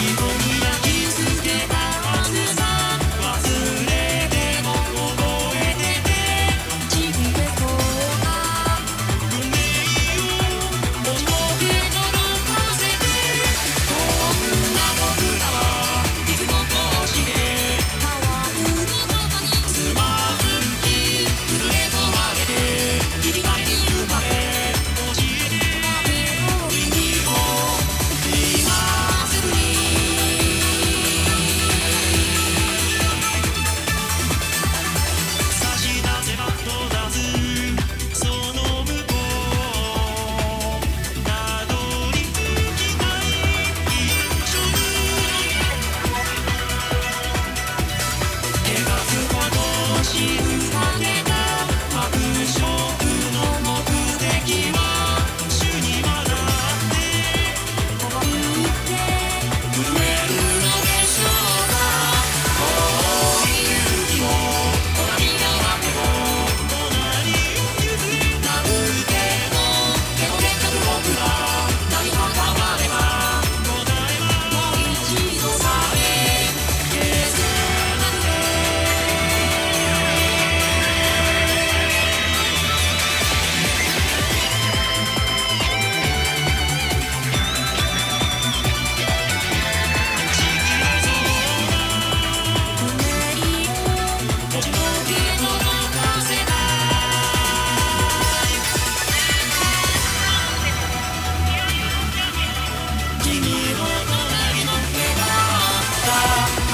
You. Bye.